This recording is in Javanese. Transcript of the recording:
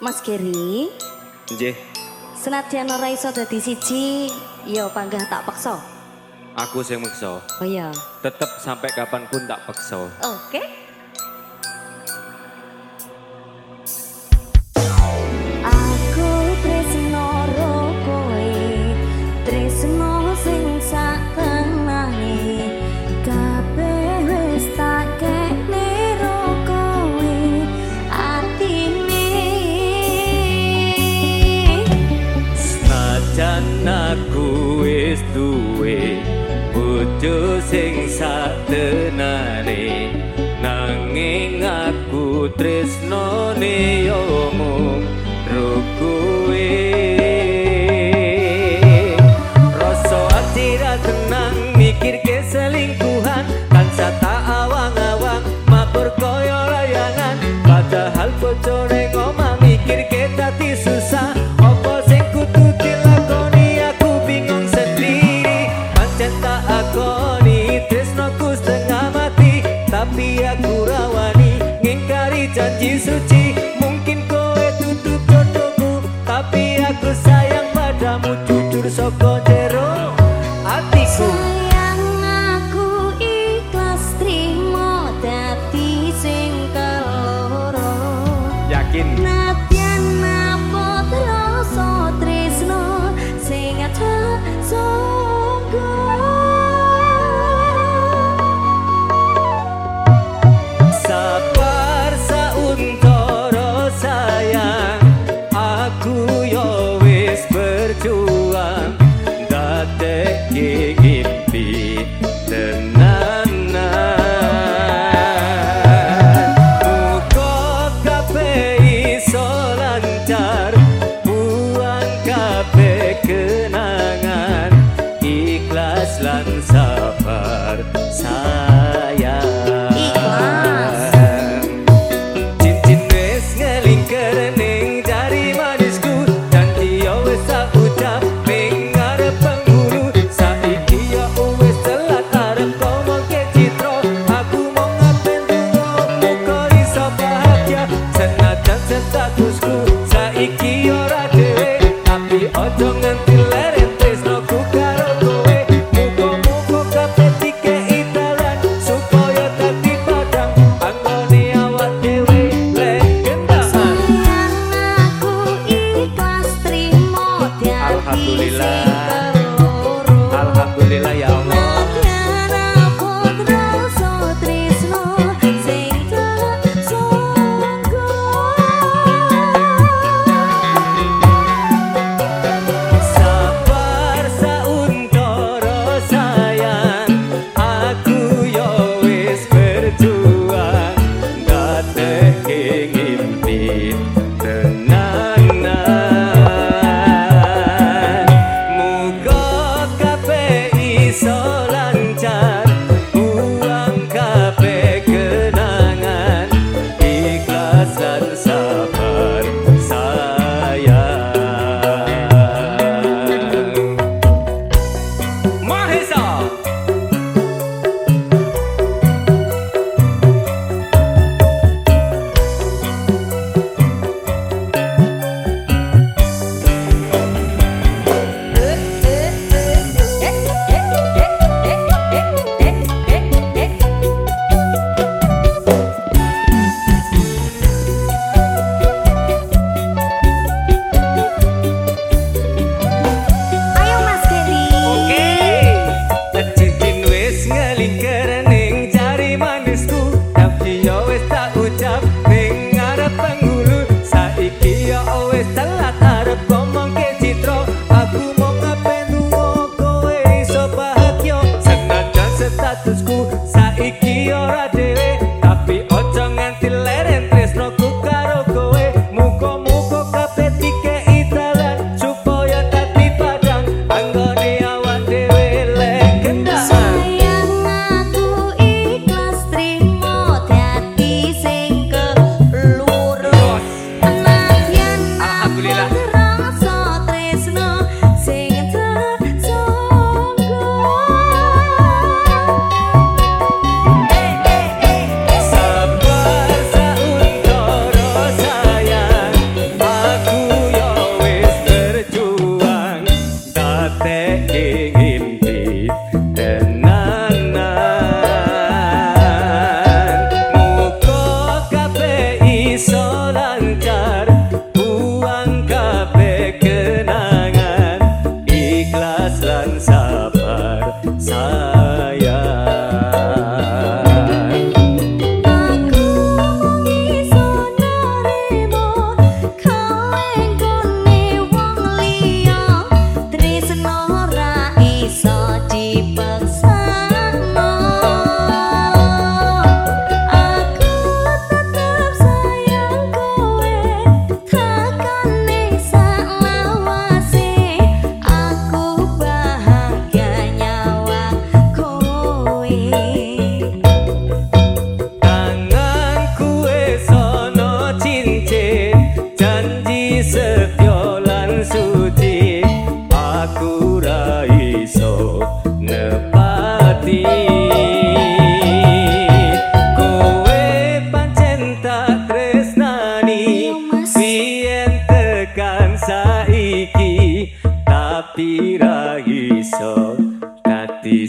Mas Geri. Nggih. Senadyan ora iso dadi siji, ya panggah tak paksa. Aku sing maksa. Oh iya. Tetep sampai kapan pun tak paksa. Oke. Okay. anakku wis duwe bojo sing satenane. Nanging aku tresnane yo mung rukuwe Jesus, Jesus. Bila. kurai so nepati. Kowe pancen tak tresnani siantek kan saiki Tapi ra iso dadi